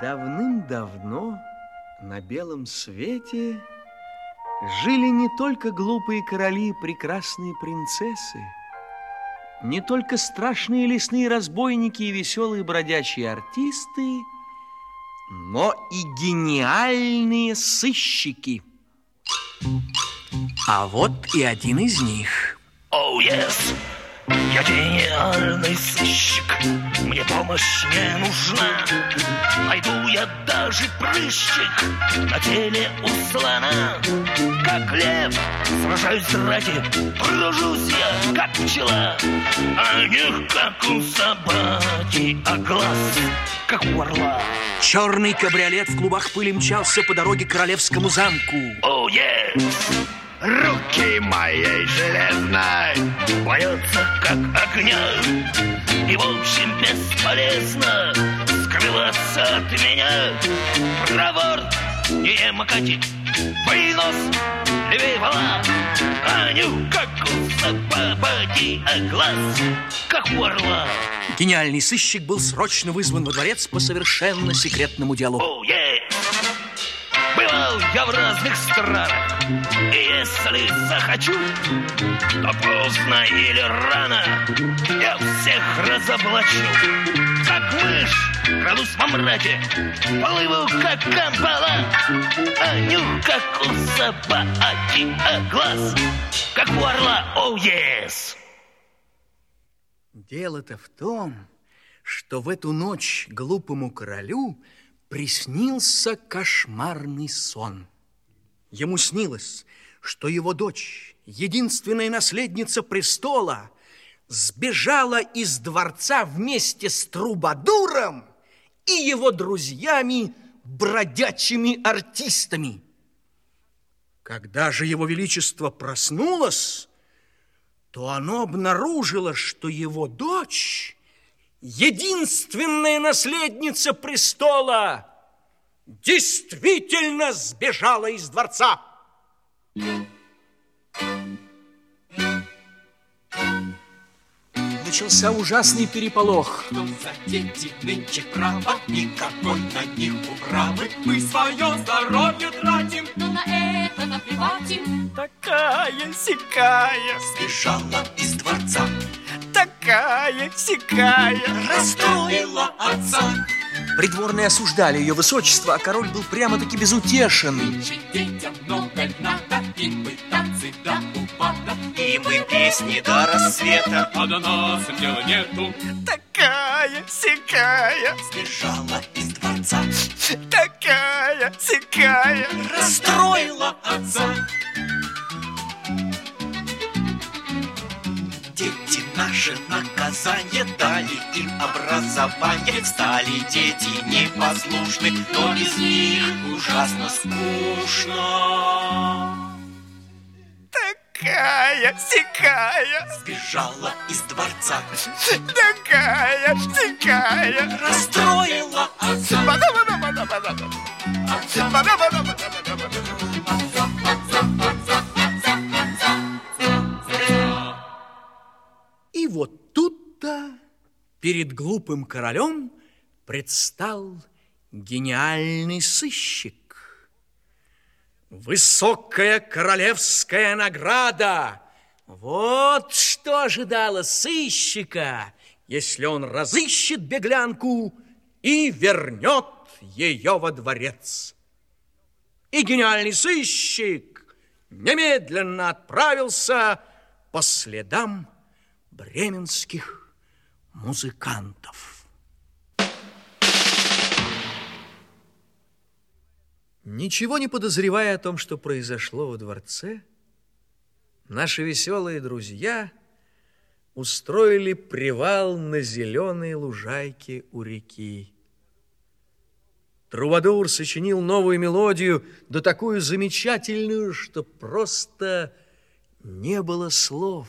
Давным-давно на белом свете жили не только глупые короли и прекрасные принцессы, не только страшные лесные разбойники и веселые бродячие артисты, но и гениальные сыщики. А вот и один из них. Оу, oh, yes! Я гениальный сыщик, мне помощь не нужна. Найду я даже прыщик на теле у слона. Как лев, сражаюсь ради, кружусь я, как пчела. А не как у собаки, а глаз, как у орла. Черный кабриолет в клубах пыли мчался по дороге к королевскому замку. Оу, oh, yes! Руки моей железной Боятся, как огня И, в общем, бесполезно Скрываться от меня Проворт, не макати Вынос, левее вала А нюх, как у собаки А глаз, как у орла Гениальный сыщик был срочно вызван во дворец по совершенно секретному делу. Oh, yeah. Бывал я в разных странах, и если захочу, то поздно или рано я всех разоблачу. Как мышь, крадусь во мраке, плыву, как камбала, а нюх, как у собаки, а глаз, как у орла, оу, oh, yes! Дело-то в том, что в эту ночь глупому королю приснился кошмарный сон. Ему снилось, что его дочь, единственная наследница престола, сбежала из дворца вместе с Трубадуром и его друзьями, бродячими артистами. Когда же его величество проснулось, то оно обнаружило, что его дочь единственная наследница престола, действительно сбежала из дворца. Начался ужасный переполох. Что за дети нынче право, никакой на них управы. Мы свое здоровье тратим, но на это наплевать им. Такая сякая сбежала из дворца такая сякая. Расстроила отца. Придворные осуждали ее высочество, а король был прямо-таки безутешен. Детям много надо, и мы танцы до упада, и мы песни до рассвета, а до нас дела нету. Такая сякая. Сбежала из им образование. Стали дети непослушны, но без них ужасно скучно. Такая, сякая. Сбежала из дворца. Такая, сякая. Расстроила отца. И вот тут-то перед глупым королем предстал гениальный сыщик. Высокая королевская награда. Вот что ожидало сыщика, если он разыщет беглянку и вернет ее во дворец. И гениальный сыщик немедленно отправился по следам бременских музыкантов. Ничего не подозревая о том, что произошло во дворце, наши веселые друзья устроили привал на зеленой лужайке у реки. Трубадур сочинил новую мелодию, да такую замечательную, что просто не было слов.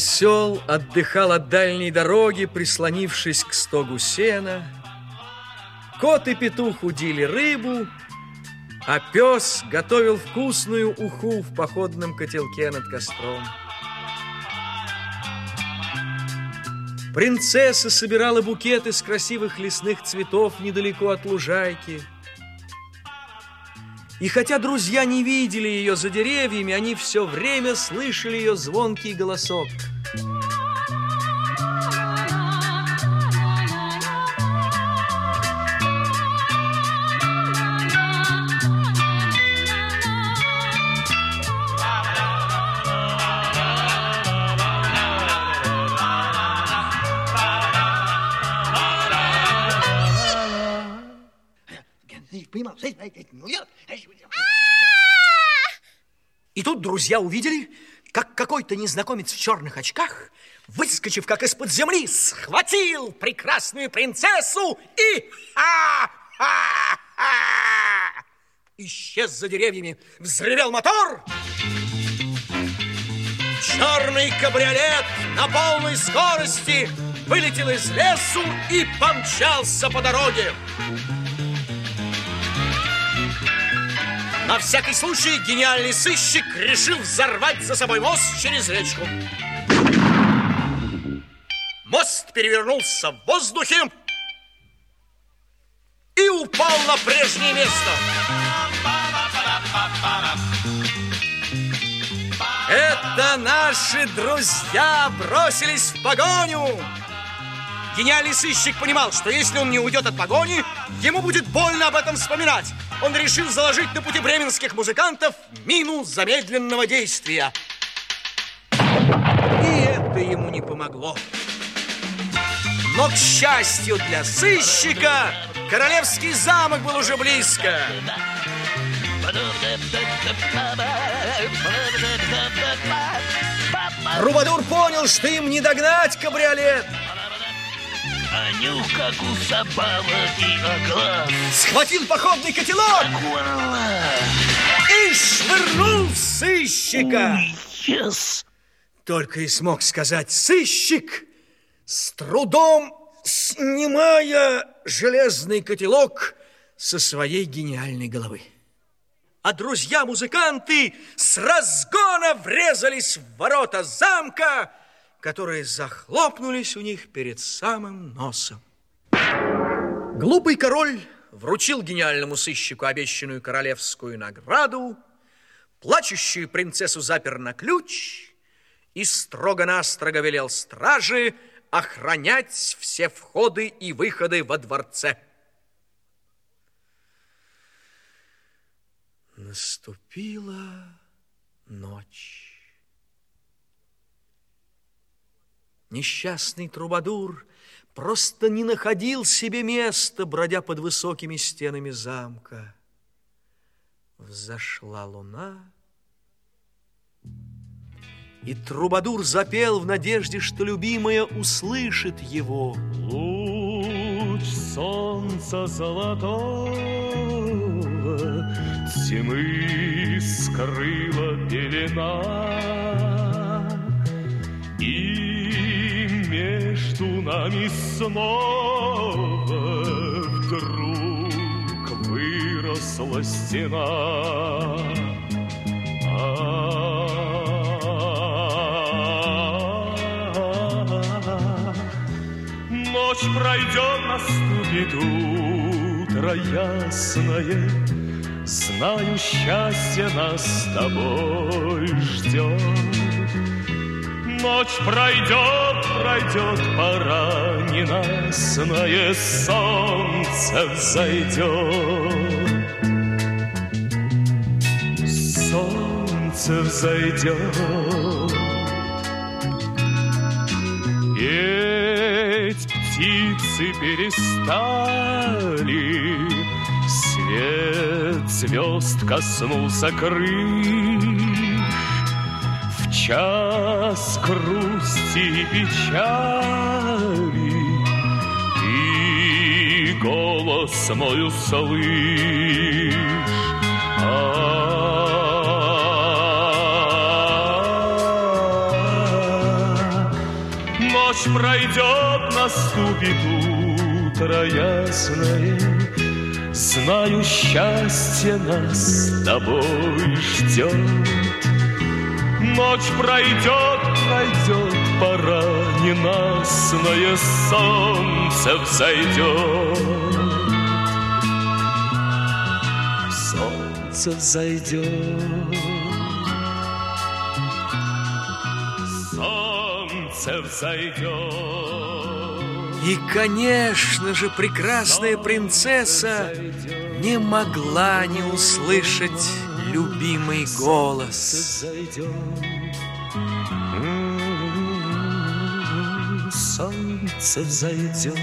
Осел отдыхал от дальней дороги, прислонившись к стогу сена. Кот и петух удили рыбу, а пес готовил вкусную уху в походном котелке над костром. Принцесса собирала букет из красивых лесных цветов недалеко от лужайки. И хотя друзья не видели ее за деревьями, они все время слышали ее звонкий голосок. Друзья увидели, как какой-то незнакомец в черных очках, выскочив как из-под земли, схватил прекрасную принцессу и! Исчез за деревьями, взревел мотор. Черный кабриолет на полной скорости вылетел из лесу и помчался по дороге. На всякий случай гениальный сыщик решил взорвать за собой мост через речку. Мост перевернулся в воздухе и упал на прежнее место. Это наши друзья бросились в погоню. Гениальный сыщик понимал, что если он не уйдет от погони, ему будет больно об этом вспоминать. Он решил заложить на пути бременских музыкантов мину замедленного действия. И это ему не помогло. Но, к счастью для сыщика, королевский замок был уже близко. Рубадур понял, что им не догнать кабриолет. А нюх, как у собак и оглас. Схватил походный котелок и швырнул в сыщика. Yes. Только и смог сказать сыщик, с трудом снимая железный котелок со своей гениальной головы. А друзья-музыканты с разгона врезались в ворота замка, которые захлопнулись у них перед самым носом. Глупый король вручил гениальному сыщику обещанную королевскую награду, плачущую принцессу запер на ключ и строго-настрого велел стражи охранять все входы и выходы во дворце. Наступила ночь. Несчастный трубадур просто не находил себе места, бродя под высокими стенами замка. Взошла луна, и трубадур запел в надежде, что любимая услышит его. Луч солнца золотого Тьмы скрыла пелена нами снова Вдруг выросла стена. Ночь пройдет, наступит утро ясное Знаю, счастье нас с тобой ждет Ночь пройдет, пройдет, пора ненастное Солнце взойдет Солнце взойдет Петь птицы перестали, Свет звезд коснулся крыш. Час грусти и печали Ты голос мой услышь. А, Ночь пройдет, наступит утро ясное, Знаю, счастье нас с тобой ждет. Ночь пройдет, пройдет, пора ненастное солнце взойдет. Солнце взойдет. Солнце взойдет. И, конечно же, прекрасная принцесса не могла не услышать любимый голос. Солнце взойдет.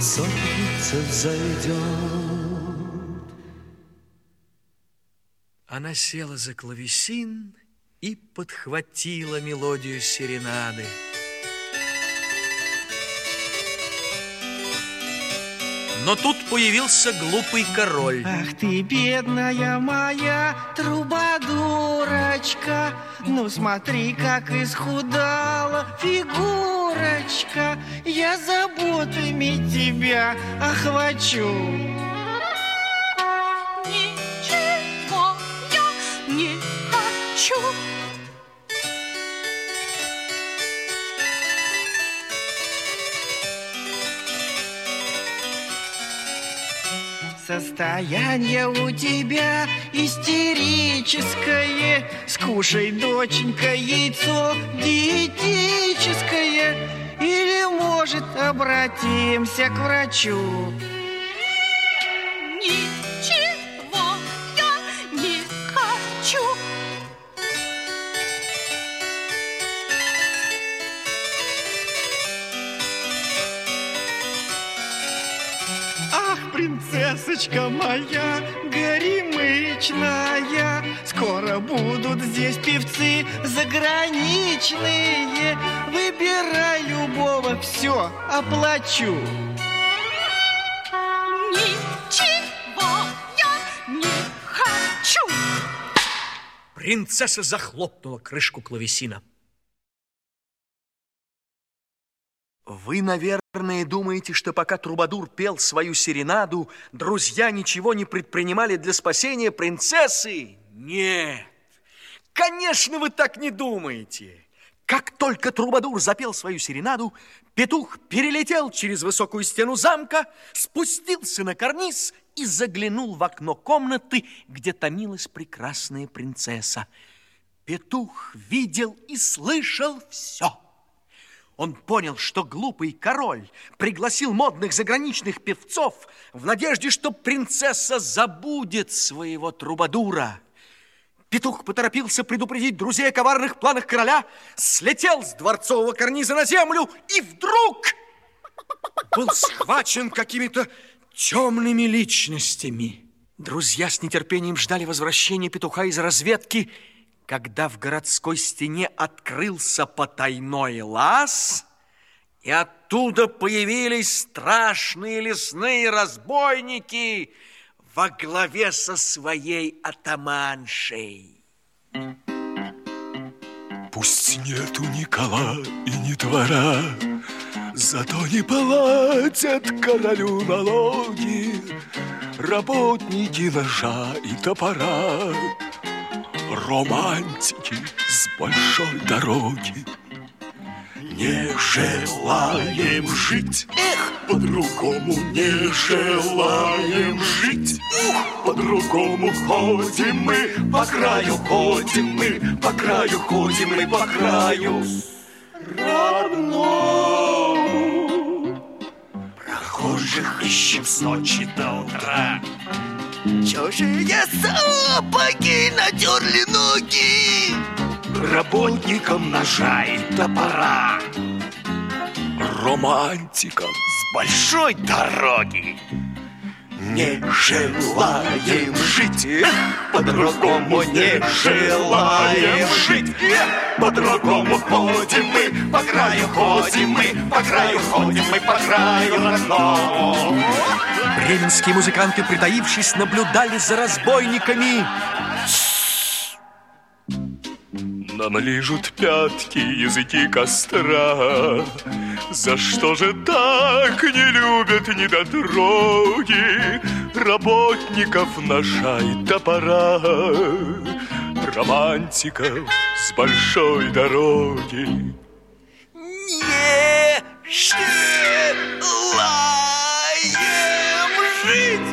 Солнце взойдет. Она села за клавесин и подхватила мелодию серенады. Но тут появился глупый король. Ах ты, бедная моя трубадурочка, Ну смотри, как исхудала фигурочка, Я заботами тебя охвачу. Ничего я не хочу. Состояние у тебя истерическое. Скушай, доченька, яйцо диетическое. Или, может, обратимся к врачу принцессочка моя, горемычная Скоро будут здесь певцы заграничные Выбирай любого, все оплачу Ничего я не хочу. Принцесса захлопнула крышку клавесина. Вы, наверное, думаете, что пока Трубадур пел свою серенаду, друзья ничего не предпринимали для спасения принцессы? Нет, конечно, вы так не думаете. Как только Трубадур запел свою серенаду, петух перелетел через высокую стену замка, спустился на карниз и заглянул в окно комнаты, где томилась прекрасная принцесса. Петух видел и слышал все. Он понял, что глупый король пригласил модных заграничных певцов в надежде, что принцесса забудет своего трубадура. Петух поторопился предупредить друзей о коварных планах короля, слетел с дворцового карниза на землю и вдруг был схвачен какими-то темными личностями. Друзья с нетерпением ждали возвращения петуха из разведки, когда в городской стене открылся потайной лаз, и оттуда появились страшные лесные разбойники во главе со своей атаманшей. Пусть нету ни и ни двора, Зато не платят королю налоги Работники ножа и топора Романтики с большой дороги. Не желаем жить, эх, по-другому не желаем жить. Ух, по-другому ходим мы, по краю ходим мы, по краю ходим мы, по краю родному. Прохожих ищем с ночи до утра. Чужие сапоги натерли ноги. Работникам ножа и топора. Романтикам с большой дороги. Не желаем жить, эх, по-другому не желаем жить, эх, по-другому ходим мы, по краю ходим мы, по краю ходим мы, по краю родному. Бременские музыканты, притаившись, наблюдали за разбойниками. Нам лижут пятки языки костра. За что же так не любят недотроги Работников ножа и топора, Романтиков с большой дороги? Не желаем жить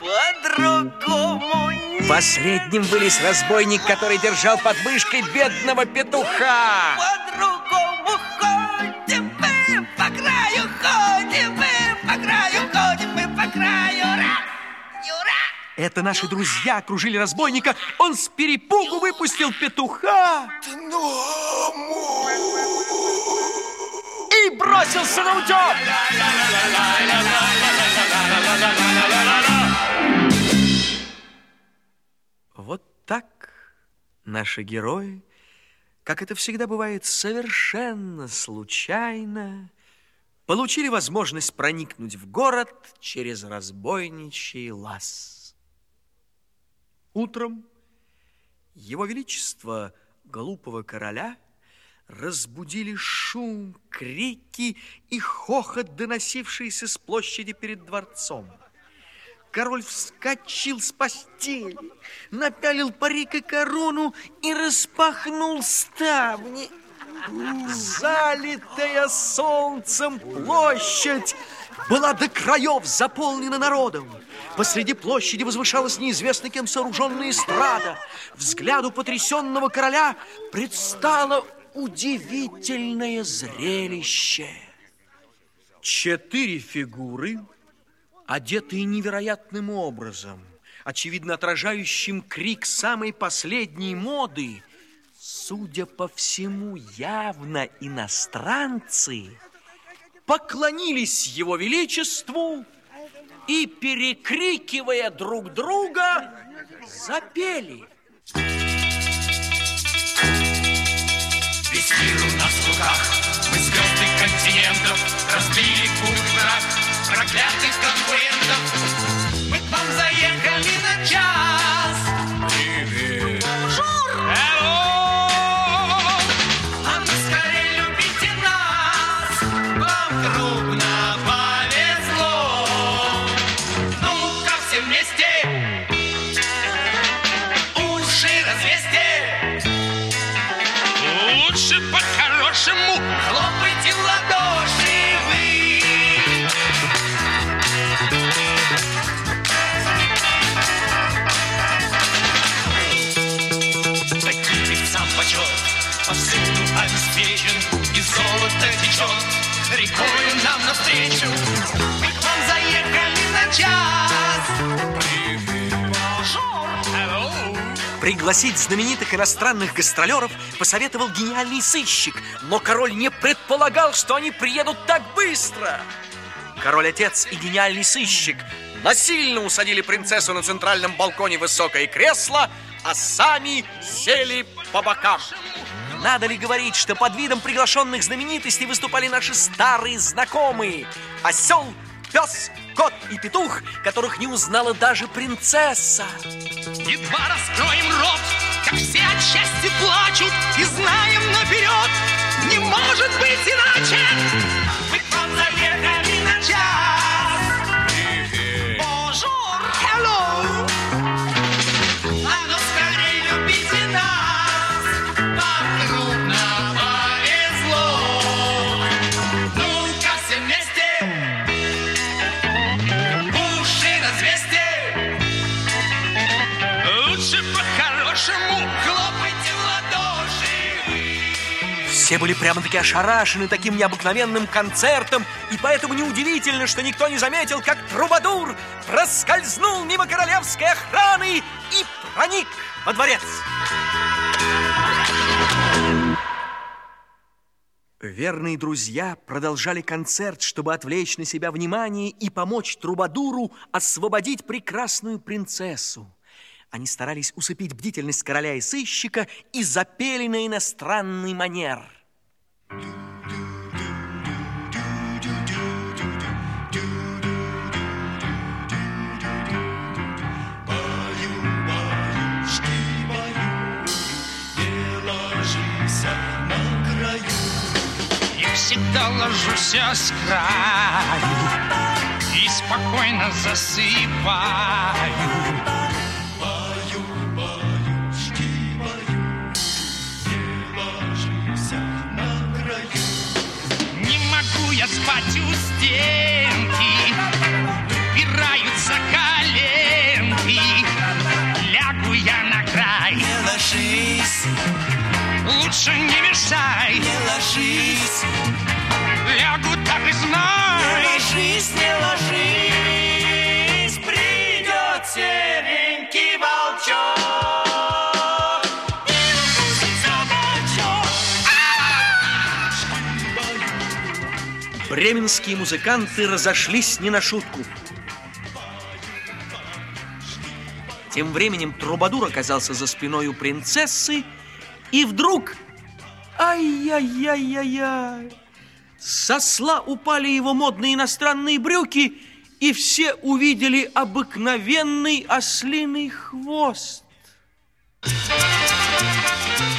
по-другому не Последним вылез разбойник, который держал под мышкой бедного петуха. по-другому ходим мы по краю, ходим мы по краю, ходим мы по краю. Раз, Юра! Это наши друзья окружили разбойника. Он с перепугу выпустил петуха и бросился на утек. Наши герои, как это всегда бывает совершенно случайно, получили возможность проникнуть в город через разбойничий лаз. Утром его величество глупого короля разбудили шум, крики и хохот, доносившиеся с площади перед дворцом. Король вскочил с постели, напялил парик и корону и распахнул ставни. Залитая солнцем площадь была до краев заполнена народом. Посреди площади возвышалась неизвестно кем сооруженная эстрада. Взгляду потрясенного короля предстало удивительное зрелище. Четыре фигуры, одетые невероятным образом, очевидно отражающим крик самой последней моды, судя по всему, явно иностранцы, поклонились его величеству и, перекрикивая друг друга, запели. Весь мир у нас в руках, мы звезды континентов, разбили путь враг проклятых конкурентов. Мы к Пригласить знаменитых иностранных гастролеров посоветовал гениальный сыщик, но король не предполагал, что они приедут так быстро. Король-отец и гениальный сыщик насильно усадили принцессу на центральном балконе высокое кресло, а сами сели по бокам. Надо ли говорить, что под видом приглашенных знаменитостей выступали наши старые знакомые? Осел, пес, кот и петух, которых не узнала даже принцесса. Едва раскроем рот, как все от счастья плачут И знаем наперед, не может быть иначе Все были прямо-таки ошарашены таким необыкновенным концертом, и поэтому неудивительно, что никто не заметил, как Трубадур проскользнул мимо королевской охраны и проник во дворец. Верные друзья продолжали концерт, чтобы отвлечь на себя внимание и помочь Трубадуру освободить прекрасную принцессу. Они старались усыпить бдительность короля и сыщика и запели на иностранный манер. всегда ложусь с краю и спокойно засыпаю. стенки, упираются коленки. Лягу я на край. Не ложись. Лучше не мешай. Не ложись. Лягу так и знай. Не ложись, не ложись. бременские музыканты разошлись не на шутку. Тем временем Трубадур оказался за спиной у принцессы, и вдруг... Ай-яй-яй-яй-яй! сосла упали его модные иностранные брюки, и все увидели обыкновенный ослиный хвост. Thank you.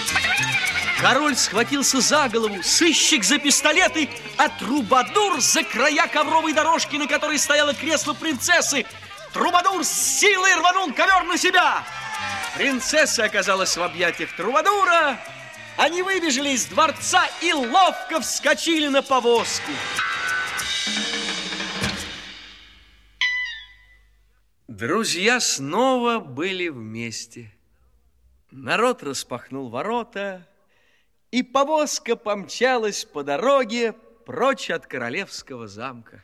Король схватился за голову, сыщик за пистолеты, а трубадур за края ковровой дорожки, на которой стояло кресло принцессы. Трубадур с силой рванул ковер на себя. Принцесса оказалась в объятиях Трубадура. Они выбежали из дворца и ловко вскочили на повозку. Друзья снова были вместе. Народ распахнул ворота, и повозка помчалась по дороге прочь от королевского замка.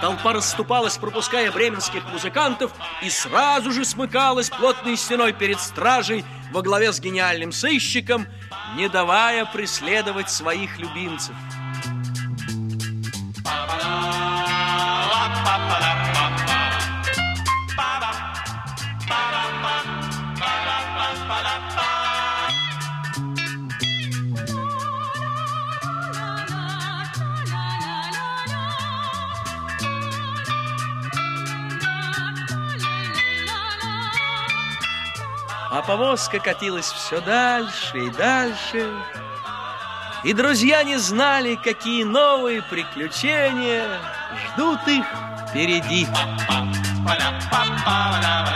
Толпа расступалась, пропуская бременских музыкантов, и сразу же смыкалась плотной стеной перед стражей во главе с гениальным сыщиком, не давая преследовать своих любимцев. а повозка катилась все дальше и дальше. И друзья не знали, какие новые приключения ждут их впереди. Па -па -па -па -па -па -па -па